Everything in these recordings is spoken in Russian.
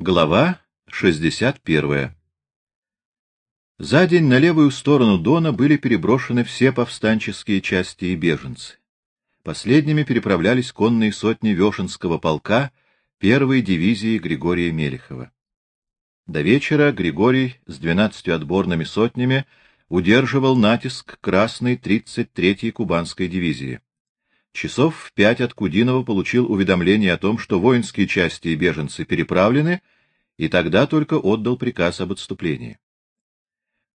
Глава 61. За день на левую сторону Дона были переброшены все повстанческие части и беженцы. Последними переправлялись конные сотни Вешенского полка первой дивизии Григория Мелехова. До вечера Григорий с двенадцатью отборными сотнями удерживал натиск Красной 33-й Кубанской дивизии. Часов в пять от Кудинова получил уведомление о том, что воинские части и беженцы переправлены, и тогда только отдал приказ об отступлении.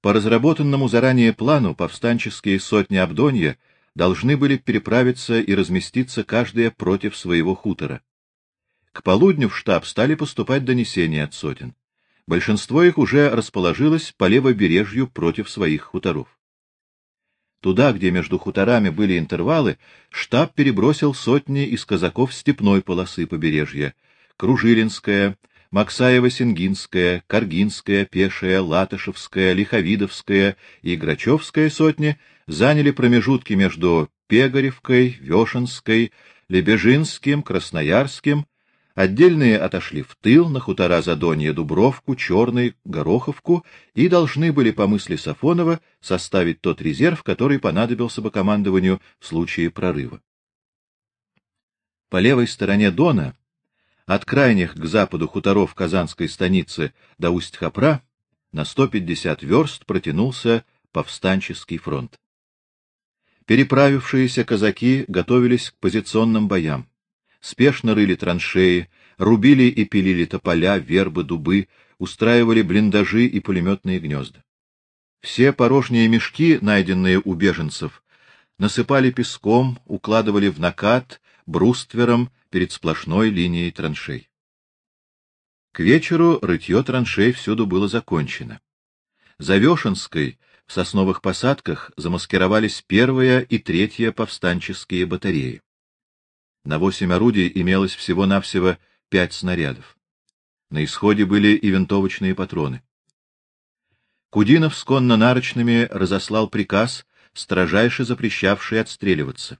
По разработанному заранее плану повстанческие сотни Абдонья должны были переправиться и разместиться каждая против своего хутора. К полудню в штаб стали поступать донесения от сотен. Большинство их уже расположилось по левобережью против своих хуторов. Туда, где между хуторами были интервалы, штаб перебросил сотни из казаков степной полосы побережья: Кружилинская, Максаево-Сингинская, Каргинская, Пешая, Латышевская, Лиховидовская и Грачевская сотни заняли промежутки между Пегоревкой, Вешенской, Лебежинским, Красноярским Отдельные отошли в тыл на хутора Задонья, Дубровку, Черный, Гороховку и должны были по мысли Сафонова составить тот резерв, который понадобился бы командованию в случае прорыва. По левой стороне Дона, от крайних к западу хуторов Казанской станицы до Усть-Хапра, на 150 верст протянулся повстанческий фронт. Переправившиеся казаки готовились к позиционным боям спешно рыли траншеи, рубили и пилили тополя, вербы, дубы, устраивали блиндажи и пулеметные гнезда. Все порожние мешки, найденные у беженцев, насыпали песком, укладывали в накат бруствером перед сплошной линией траншей. К вечеру рытье траншей всюду было закончено. За Вешенской в сосновых посадках замаскировались первая и третья повстанческие батареи. На восемь орудий имелось всего-навсего пять снарядов. На исходе были и винтовочные патроны. Кудинов с конно-нарочными разослал приказ, строжайше запрещавший отстреливаться.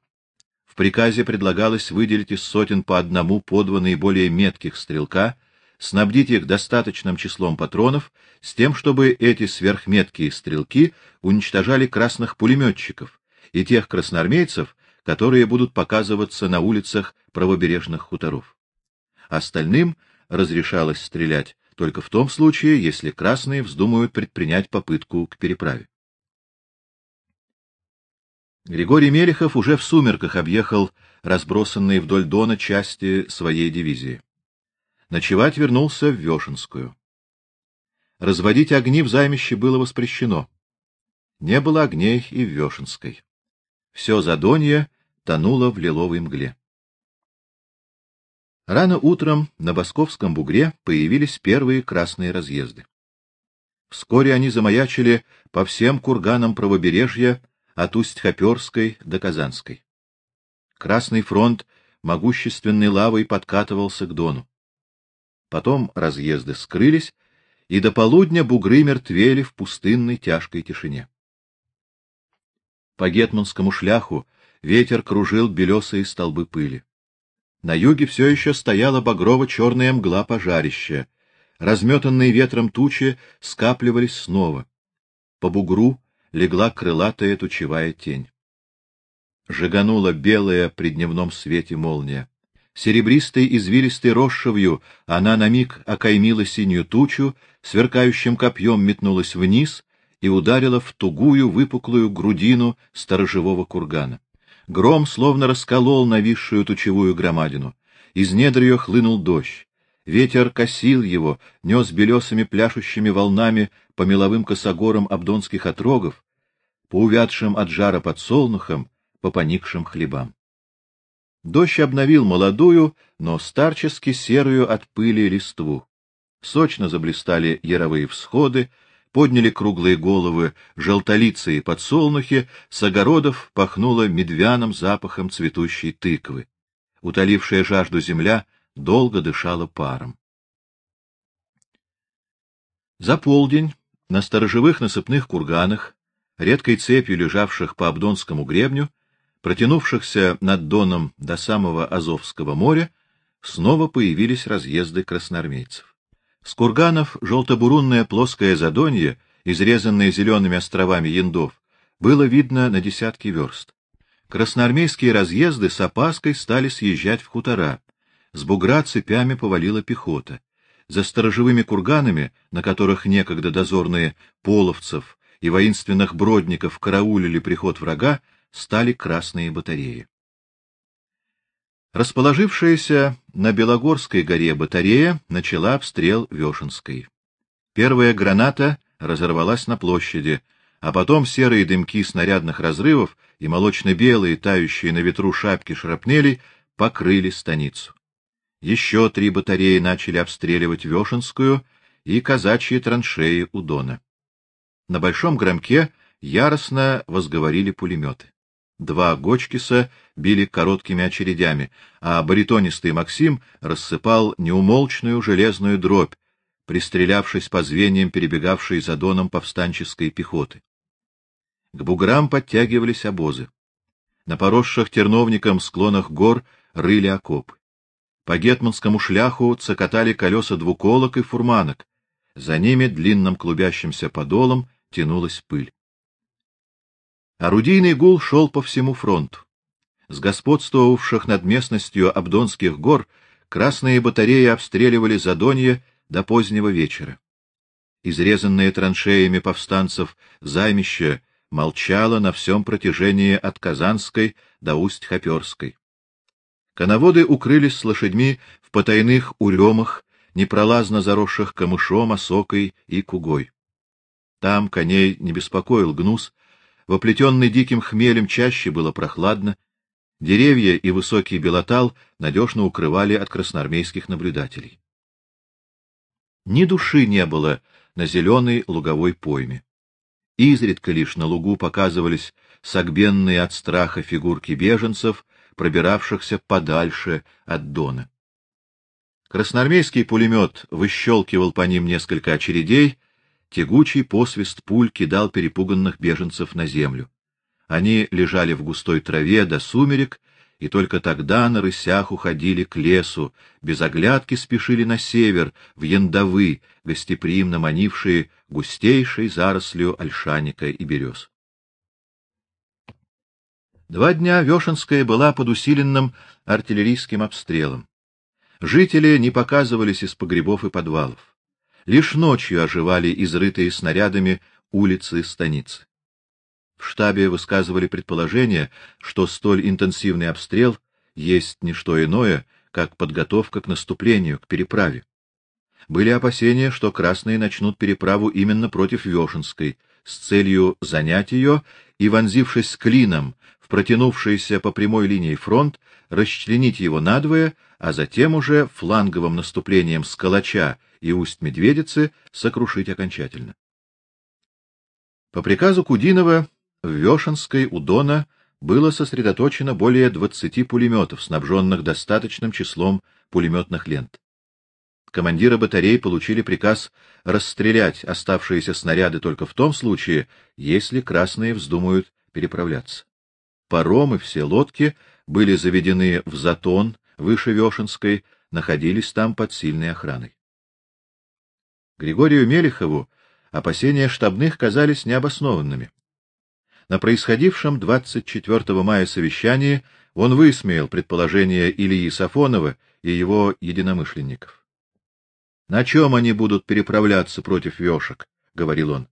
В приказе предлагалось выделить из сотен по одному по два наиболее метких стрелка, снабдить их достаточным числом патронов, с тем, чтобы эти сверхметкие стрелки уничтожали красных пулеметчиков и тех красноармейцев, которые будут показываться на улицах правобережных хуторов. Остальным разрешалось стрелять только в том случае, если красные вздумают предпринять попытку к переправе. Григорий Мелехов уже в сумерках объехал разбросанные вдоль Дона части своей дивизии. Ночевать вернулся в Вешенскую. Разводить огни в займище было воспрещено. Не было огней и в Вешенской. Все Задонье тонула в лиловой мгле. Рано утром на Босковском бугре появились первые красные разъезды. Вскоре они замаячили по всем курганам правобережья от Усть-Хоперской до Казанской. Красный фронт могущественной лавой подкатывался к Дону. Потом разъезды скрылись, и до полудня бугры мертвели в пустынной тяжкой тишине. По гетманскому шляху ветер кружил белесые столбы пыли. На юге все еще стояла багрово-черная мгла пожарища. Разметанные ветром тучи скапливались снова. По бугру легла крылатая тучевая тень. Жиганула белая при дневном свете молния. Серебристой извилистой росшевью она на миг окаймила синюю тучу, сверкающим копьем метнулась вниз и ударила в тугую выпуклую грудину сторожевого кургана. Гром словно расколол нависшую тучевую громадину. Из недр ее хлынул дождь. Ветер косил его, нес белесыми пляшущими волнами по меловым косогорам абдонских отрогов, по увядшим от жара подсолнухам, по поникшим хлебам. Дождь обновил молодую, но старчески серую от пыли листву. Сочно заблистали яровые всходы, подняли круглые головы желтолицы и подсолнухи, с огородов пахнуло медвяным запахом цветущей тыквы. Утолившая жажду земля долго дышала паром. За полдень на сторожевых насыпных курганах, редкой цепью лежавших по Абдонскому гребню, протянувшихся над Доном до самого Азовского моря, снова появились разъезды красноармейцев. С курганов желтобурунное плоское задонье, изрезанное зелеными островами яндов, было видно на десятки верст. Красноармейские разъезды с опаской стали съезжать в хутора. С бугра цепями повалила пехота. За сторожевыми курганами, на которых некогда дозорные половцев и воинственных бродников караулили приход врага, стали красные батареи. Расположившаяся на Белогорской горе батарея начала обстрел Вешенской. Первая граната разорвалась на площади, а потом серые дымки снарядных разрывов и молочно-белые, тающие на ветру шапки шрапнелей покрыли станицу. Еще три батареи начали обстреливать Вешенскую и казачьи траншеи у Дона. На большом громке яростно возговорили пулеметы. Два Гочкиса били короткими очередями, а баритонистый Максим рассыпал неумолчную железную дробь, пристрелявшись по звеньям перебегавшей за доном повстанческой пехоты. К буграм подтягивались обозы. На поросших терновником склонах гор рыли окопы. По гетманскому шляху цокотали колеса двуколок и фурманок. За ними длинным клубящимся подолом тянулась пыль. Орудийный гул шел по всему фронту. С господствовавших над местностью Абдонских гор красные батареи обстреливали Задонье до позднего вечера. Изрезанные траншеями повстанцев займище молчало на всем протяжении от Казанской до Усть-Хоперской. Коноводы укрылись с лошадьми в потайных уремах, непролазно заросших камышом, осокой и кугой. Там коней не беспокоил гнус, в оплетенной диким хмелем чаще было прохладно, деревья и высокий белотал надежно укрывали от красноармейских наблюдателей. Ни души не было на зеленой луговой пойме. Изредка лишь на лугу показывались согбенные от страха фигурки беженцев, пробиравшихся подальше от Дона. Красноармейский пулемет выщелкивал по ним несколько очередей, Тягучий посвист пуль кидал перепуганных беженцев на землю. Они лежали в густой траве до сумерек, и только тогда на рысях уходили к лесу, без оглядки спешили на север, в яндовы, гостеприимно манившие густейшей зарослью ольшаника и берез. Два дня Вешенская была под усиленным артиллерийским обстрелом. Жители не показывались из погребов и подвалов. Лишь ночью оживали изрытые снарядами улицы станицы. В штабе высказывали предположение, что столь интенсивный обстрел есть не что иное, как подготовка к наступлению, к переправе. Были опасения, что красные начнут переправу именно против Вешенской с целью занять ее и вонзившись клином в протянувшийся по прямой линии фронт, расчленить его надвое, а затем уже фланговым наступлением с Калача и Усть-Медведицы сокрушить окончательно. По приказу Кудинова в Вешенской у Дона было сосредоточено более 20 пулеметов, снабженных достаточным числом пулеметных лент. Командиры батарей получили приказ расстрелять оставшиеся снаряды только в том случае, если красные вздумают переправляться. Паромы, все лодки были заведены в затон выше Вешенской, находились там под сильной охраной. Григорию Мелехову опасения штабных казались необоснованными. На происходившем 24 мая совещании он высмеял предположения Ильи Сафонова и его единомышленников. На чем они будут переправляться против вёшек, говорил он.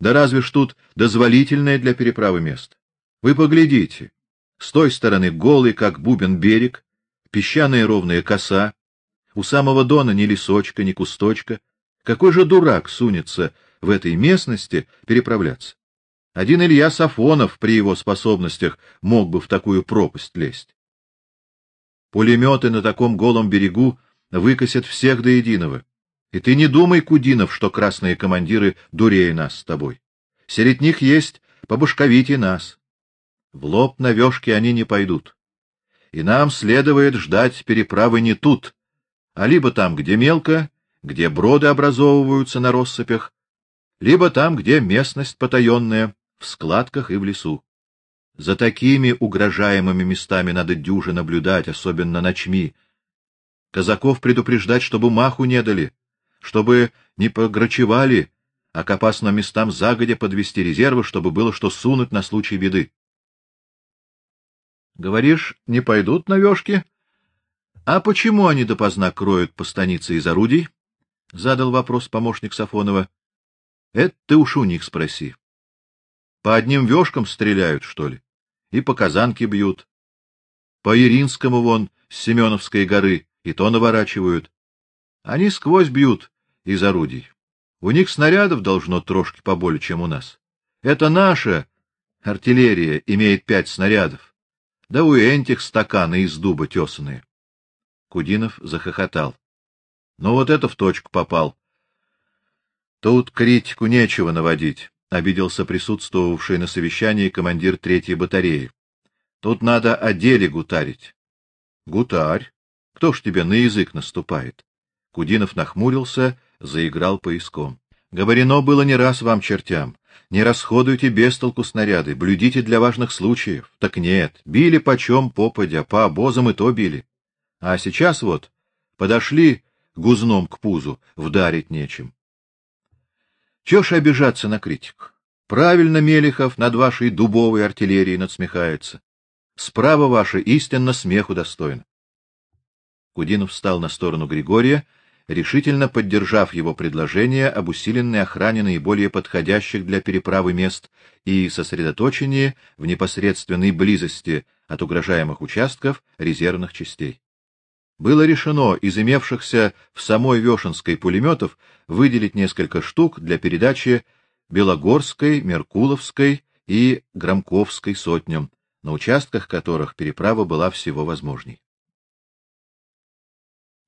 Да разве ж тут дозволительное для переправы место? Вы поглядите. С той стороны голый, как бубен берег, песчаная ровная коса, у самого дона ни лесочка, ни кусточка, какой же дурак сунется в этой местности переправляться? Один Илья Сафонов при его способностях мог бы в такую пропасть лезть. Пулеметы на таком голом берегу выкосят всех до единого. И ты не думай, Кудинов, что красные командиры дурее нас с тобой. Среди них есть побашковите нас. В лоб на вёшки они не пойдут. И нам следует ждать переправы не тут, а либо там, где мелко, где броды образовываются на россыпях, либо там, где местность потаенная, в складках и в лесу. За такими угрожаемыми местами надо дюже наблюдать, особенно ночми. Казаков предупреждать, чтобы маху не дали, чтобы не пограчевали, а к опасным местам загодя подвести резервы, чтобы было что сунуть на случай беды. Говоришь, не пойдут на вёшки? А почему они допоздна кроют по станице из орудий? задал вопрос помощник Сафонова. Это ты уж у них спроси. По одним вёшкам стреляют, что ли? И по казанке бьют. По Иринскому вон с Семеновской горы и то наворачивают. Они сквозь бьют из орудий. У них снарядов должно трошки поболее, чем у нас. Это наша артиллерия имеет пять снарядов. Да у этих стаканы из дуба тесаные. Кудинов захохотал. Ну вот это в точку попал. Тут критику нечего наводить, обиделся присутствовавший на совещании командир третьей батареи. Тут надо о деле гутарить. Гутарь? Кто ж тебе на язык наступает? Кудинов нахмурился, заиграл поиском. Говорено было не раз вам чертям: не расходуйте без толку снаряды, блюдите для важных случаев. Так нет, били почем попадя, по обозам и то били. А сейчас вот подошли гузном к пузу, вдарить нечем. Чего ж обижаться на критику? Правильно Мелихов над вашей дубовой артиллерией надсмехается. Справа ваша истинно смеху достойна. Кудинов встал на сторону Григория, решительно поддержав его предложение об усиленной охране наиболее подходящих для переправы мест и сосредоточении в непосредственной близости от угрожаемых участков резервных частей. Было решено из имевшихся в самой Вешенской пулеметов выделить несколько штук для передачи Белогорской, Меркуловской и Громковской сотням, на участках которых переправа была всего возможней.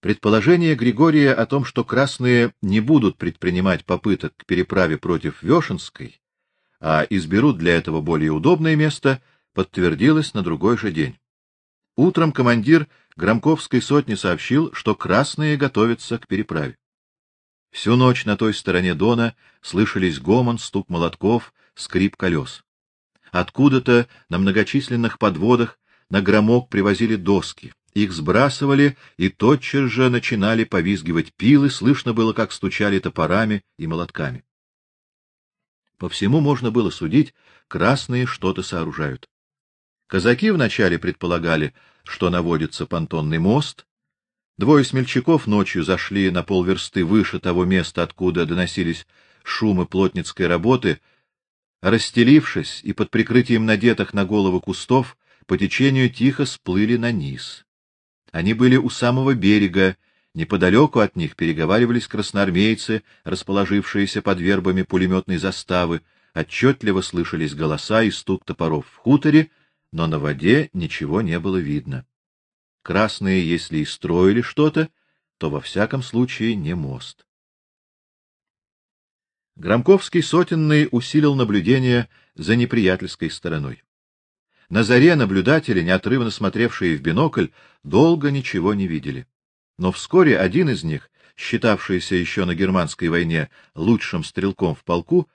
Предположение Григория о том, что красные не будут предпринимать попыток к переправе против Вешенской, а изберут для этого более удобное место, подтвердилось на другой же день. Утром командир Громковской сотни сообщил, что красные готовятся к переправе. Всю ночь на той стороне Дона слышались гомон, стук молотков, скрип колес. Откуда-то на многочисленных подводах на громок привозили доски. Их сбрасывали и тотчас же начинали повизгивать пилы, слышно было, как стучали топорами и молотками. По всему можно было судить, красные что-то сооружают. Казаки вначале предполагали, что наводится понтонный мост. Двое смельчаков ночью зашли на полверсты выше того места, откуда доносились шумы плотницкой работы, расстелившись и под прикрытием надетых на голову кустов, по течению тихо сплыли на низ. Они были у самого берега, неподалеку от них переговаривались красноармейцы, расположившиеся под вербами пулеметной заставы, отчетливо слышались голоса и стук топоров в хуторе, но на воде ничего не было видно. Красные, если и строили что-то, то во всяком случае не мост. Громковский сотенный усилил наблюдение за неприятельской стороной. На заре наблюдатели, неотрывно смотревшие в бинокль, долго ничего не видели. Но вскоре один из них, считавшийся еще на германской войне лучшим стрелком в полку,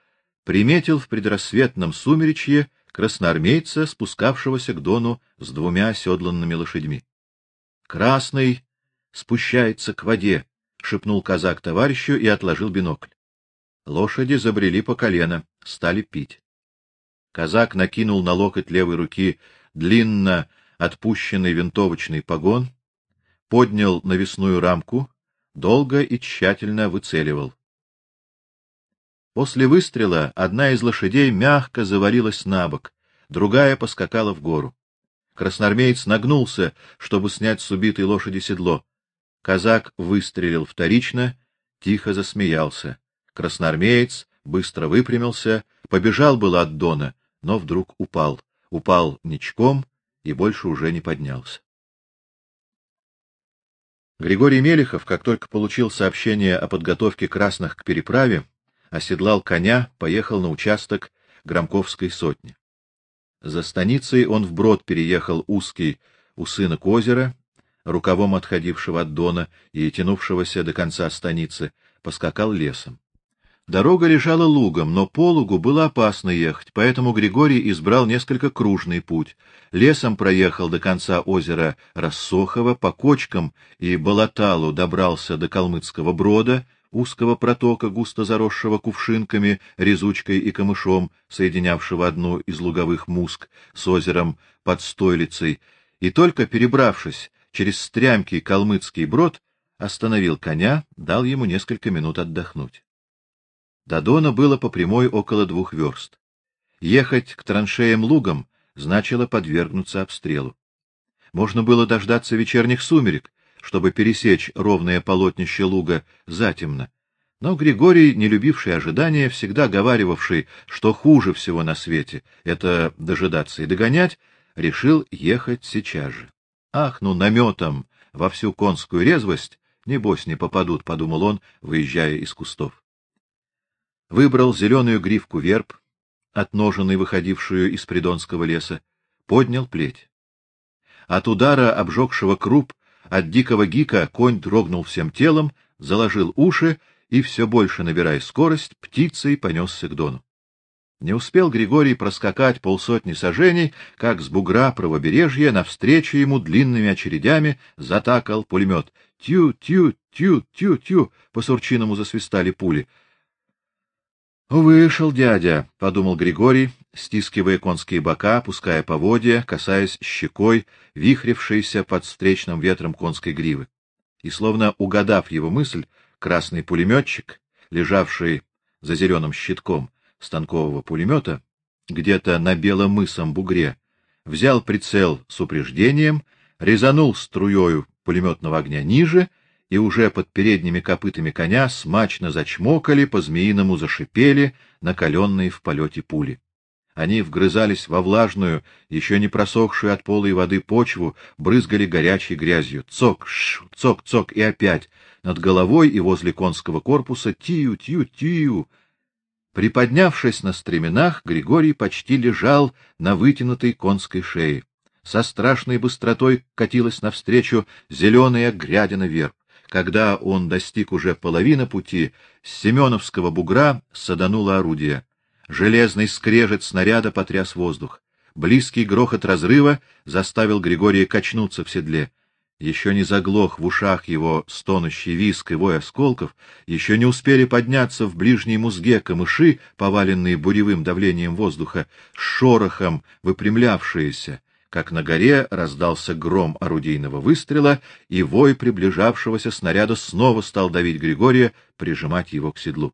приметил в предрассветном сумеречье красноармейца, спускавшегося к Дону с двумя оседланными лошадьми. Красный спускается к воде, шепнул казак товарищу и отложил бинокль. Лошади забрели по колено, стали пить. Казак накинул на локоть левой руки длинно отпущенный винтовочный погон, поднял навесную рамку, долго и тщательно выцеливал. После выстрела одна из лошадей мягко завалилась на бок, другая поскакала в гору. Красноармеец нагнулся, чтобы снять с убитой лошади седло. Казак выстрелил вторично, тихо засмеялся. Красноармеец быстро выпрямился, побежал было от Дона, но вдруг упал. Упал ничком и больше уже не поднялся. Григорий Мелехов, как только получил сообщение о подготовке красных к переправе, оседлал коня, поехал на участок Громковской сотни. За станицей он вброд переехал узкий у сына озера, рукавом отходившего от Дона и тянувшегося до конца станицы, поскакал лесом. Дорога лежала лугом, но по лугу было опасно ехать, поэтому Григорий избрал несколько кружный путь. Лесом проехал до конца озера Рассохово, по кочкам и болоталу добрался до Калмыцкого брода, узкого протока, густо заросшего кувшинками, резучкой и камышом, соединявшего одну из луговых муск с озером под Стойлицей, и только перебравшись через стрямкий калмыцкий брод, остановил коня, дал ему несколько минут отдохнуть. До Дона было по прямой около двух верст. Ехать к траншеям лугом значило подвергнуться обстрелу. Можно было дождаться вечерних сумерек, чтобы пересечь ровное полотнище луга затемно. Но Григорий, не любивший ожидания, всегда говаривавший, что хуже всего на свете это дожидаться и догонять, решил ехать сейчас же. Ах, ну наметом во всю конскую резвость небось не попадут, подумал он, выезжая из кустов. Выбрал зеленую гривку верб, отноженной выходившую из придонского леса, поднял плеть. От удара обжегшего круп от дикого гика конь дрогнул всем телом, заложил уши и все больше набирая скорость, птицей понесся к дону. Не успел Григорий проскакать полсотни саженей, как с бугра правобережья навстречу ему длинными очередями затакал пулемет. Тю-тю-тю-тю-тю, по сурчиному засвистали пули. Вышел дядя, подумал Григорий, стискивая конские бока, пуская поводья, касаясь щекой вихрившейся под встречным ветром конской гривы. И словно угадав его мысль, красный пулеметчик, лежавший за зеленым щитком станкового пулемета, где-то на белом мысом бугре, взял прицел с упреждением, резанул струёю пулеметного огня ниже и уже под передними копытами коня смачно зачмокали, по-змеиному зашипели накаленные в полете пули. Они вгрызались во влажную, еще не просохшую от полой воды почву, брызгали горячей грязью. Цок, ш, цок, цок и опять над головой и возле конского корпуса тию, тию, тию. Приподнявшись на стременах, Григорий почти лежал на вытянутой конской шее. Со страшной быстротой катилась навстречу зеленая грядина верб. Когда он достиг уже половины пути, с Семеновского бугра садануло орудие. Железный скрежет снаряда потряс воздух. Близкий грохот разрыва заставил Григория качнуться в седле. Еще не заглох в ушах его стонущий визг и вой осколков, еще не успели подняться в ближней музге камыши, поваленные буревым давлением воздуха, с шорохом выпрямлявшиеся, как на горе раздался гром орудийного выстрела, и вой приближавшегося снаряда снова стал давить Григория, прижимать его к седлу.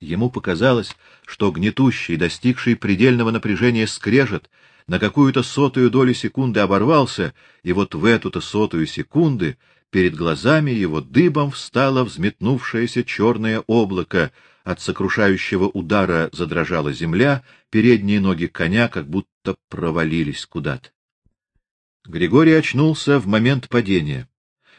Ему показалось, что гнетущий, достигший предельного напряжения скрежет на какую-то сотую долю секунды оборвался, и вот в эту-то сотую секунды перед глазами его дыбом встало взметнувшееся черное облако, от сокрушающего удара задрожала земля, передние ноги коня как будто провалились куда-то. Григорий очнулся в момент падения.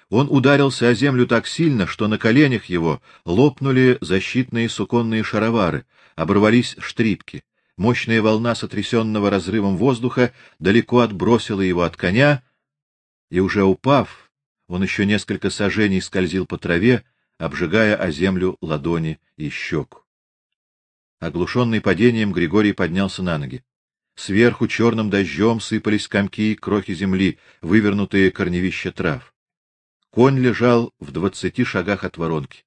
Он ударился о землю так сильно, что на коленях его лопнули защитные суконные шаровары, оборвались штрипки. Мощная волна сотрясенного разрывом воздуха далеко отбросила его от коня, и уже упав, он еще несколько саженей скользил по траве, обжигая о землю ладони и щеку. Оглушенный падением, Григорий поднялся на ноги. Сверху черным дождем сыпались комки и крохи земли, вывернутые корневища трав. Конь лежал в двадцати шагах от воронки.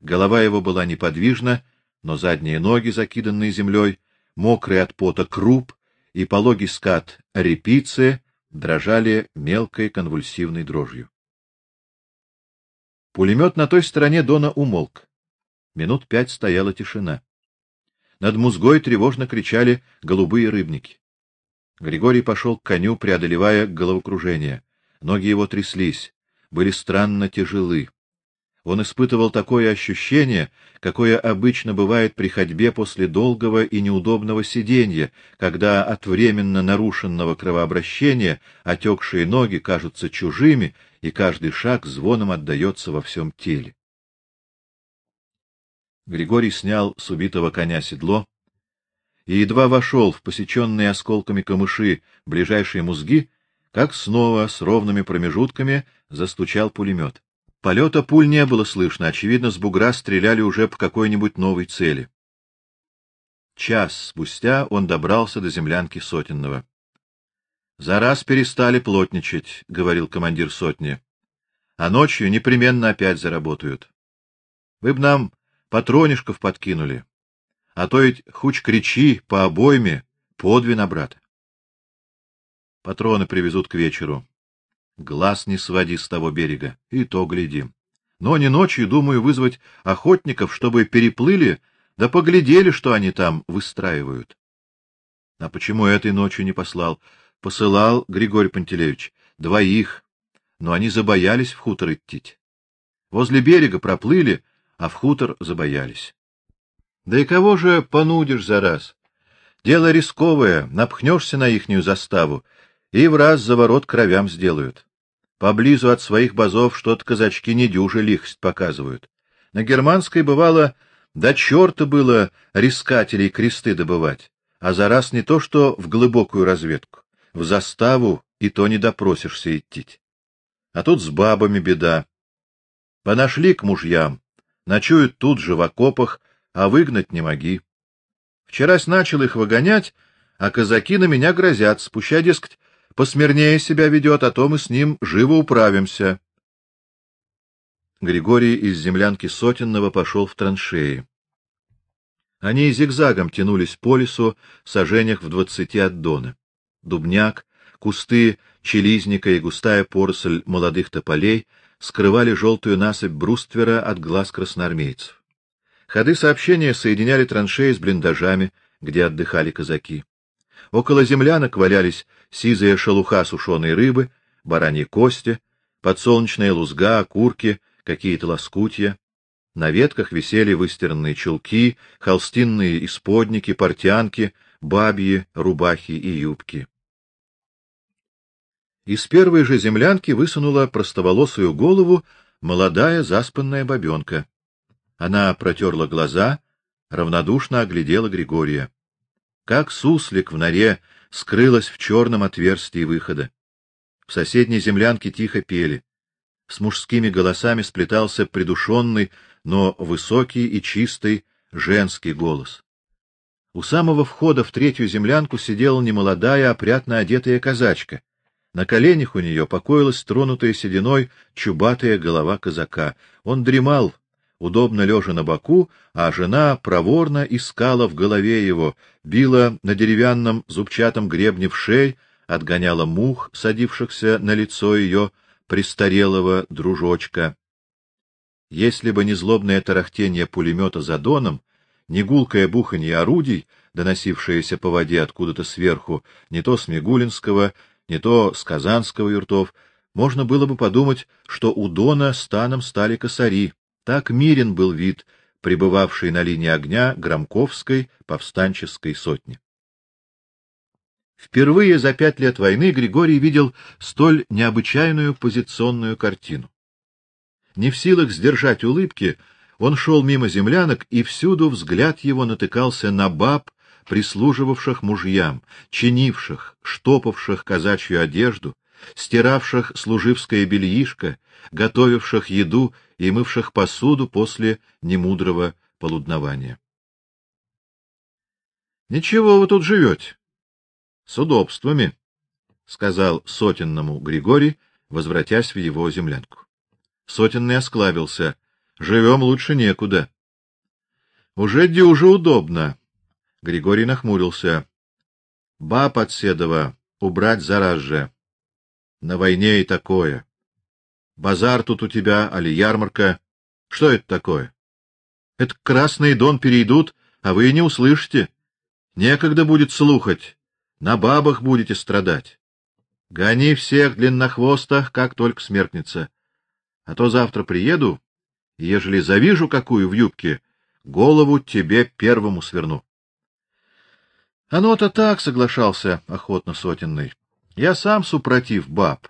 Голова его была неподвижна, но задние ноги, закиданные землей, мокрые от пота круп и пологий скат репицы дрожали мелкой конвульсивной дрожью. Пулемет на той стороне Дона умолк. Минут пять стояла тишина. Над музгой тревожно кричали голубые рыбники. Григорий пошел к коню, преодолевая головокружение. Ноги его тряслись, были странно тяжелы. Он испытывал такое ощущение, какое обычно бывает при ходьбе после долгого и неудобного сиденья, когда от временно нарушенного кровообращения отекшие ноги кажутся чужими и каждый шаг звоном отдаётся во всем теле. Григорий снял с убитого коня седло и едва вошел в посеченные осколками камыши ближайшие музги, как снова с ровными промежутками застучал пулемет. Полета пуль не было слышно, очевидно, с бугра стреляли уже по какой-нибудь новой цели. Час спустя он добрался до землянки Сотенного. За раз перестали плотничать, говорил командир сотни. А ночью непременно опять заработают. Вы б нам патронишков подкинули. А то ведь хуч кричи по обойме, подви на брата. Патроны привезут к вечеру. Глаз не своди с того берега, и то глядим. Но не ночью, думаю, вызвать охотников, чтобы переплыли, да поглядели, что они там выстраивают. А почему этой ночью не послал? Посылал Григорий Пантелеевич двоих, но они забоялись в хутор идти. Возле берега проплыли, а в хутор забоялись. Да и кого же понудишь за раз? Дело рисковое, напхнешься на ихнюю заставу, и в раз за ворот кровям сделают. Поблизу от своих базов что-то казачки недюже лихость показывают. На германской бывало до черта было рискателей кресты добывать, а за раз не то что в глубокую разведку, в заставу и то не допросишься идти. А тут с бабами беда. Понашли к мужьям, ночуют тут же в окопах, а выгнать не моги. Вчерась начал их выгонять, а казаки на меня грозят, спуща, дескать, посмирнее себя ведет, а то мы с ним живо управимся. Григорий из землянки Сотенного пошел в траншеи. Они зигзагом тянулись по лесу, сажениях в двадцати от дона. Дубняк, кусты челизника и густая поросль молодых тополей скрывали желтую насыпь бруствера от глаз красноармейцев. Ходы сообщения соединяли траншеи с блиндажами, где отдыхали казаки. Около землянок валялись сизая шелуха сушеной рыбы, бараньи кости, подсолнечная лузга, окурки, какие-то лоскутья. На ветках висели выстиранные чулки, холстинные исподники, портянки, бабьи, рубахи и юбки. Из первой же землянки высунула простоволосую голову молодая заспанная бабенка. Она протерла глаза, равнодушно оглядела Григория как суслик в норе, скрылась в черном отверстии выхода. В соседней землянке тихо пели. С мужскими голосами сплетался придушенный, но высокий и чистый женский голос. У самого входа в третью землянку сидела немолодая, опрятно одетая казачка. На коленях у нее покоилась тронутая сединой чубатая голова казака. Он дремал, удобно лежа на боку, а жена проворно искала в голове его, била на деревянном зубчатом гребне в шей, отгоняла мух, садившихся на лицо ее престарелого дружочка. Если бы не злобное тарахтение пулемета за доном, не гулкое буханье орудий, доносившееся по воде откуда-то сверху, не то с Мигулинского, не то с Казанского юртов, можно было бы подумать, что у Дона станом стали косари, так мирен был вид, пребывавший на линии огня Громковской повстанческой сотни. Впервые за пять лет войны Григорий видел столь необычайную позиционную картину. Не в силах сдержать улыбки, он шел мимо землянок, и всюду взгляд его натыкался на баб, прислуживавших мужьям, чинивших, штопавших казачью одежду, стиравших служивское бельишко, готовивших еду и мывших посуду после немудрого полуднования. Ничего вы тут живете. С удобствами, сказал сотенному Григорий, возвратясь в его землянку. Сотенный осклабился. Живем лучше некуда. Уже дюже удобно. Григорий нахмурился. Баб от убрать зараз. На войне и такое. Базар тут у тебя, али ярмарка? Что это такое? Это Красный Дон перейдут, а вы не услышите. Некогда будет слухать. На бабах будете страдать. Гони всех длиннохвостых, как только смеркнется. А то завтра приеду, и ежели завижу какую в юбке, голову тебе первому сверну. Оно-то так соглашался охотно сотенный. Я сам супротив баб.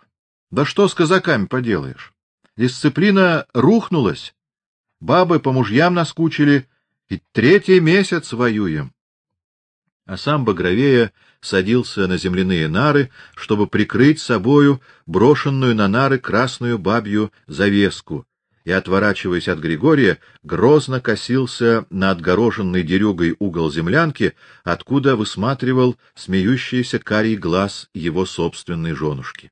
Да что с казаками поделаешь? Дисциплина рухнулась. Бабы по мужьям наскучили, и третий месяц воюем. А сам Багровея садился на земляные нары, чтобы прикрыть собою брошенную на нары красную бабью завеску, и, отворачиваясь от Григория, грозно косился на отгороженный дерюгой угол землянки, откуда высматривал смеющийся карий глаз его собственной женушки.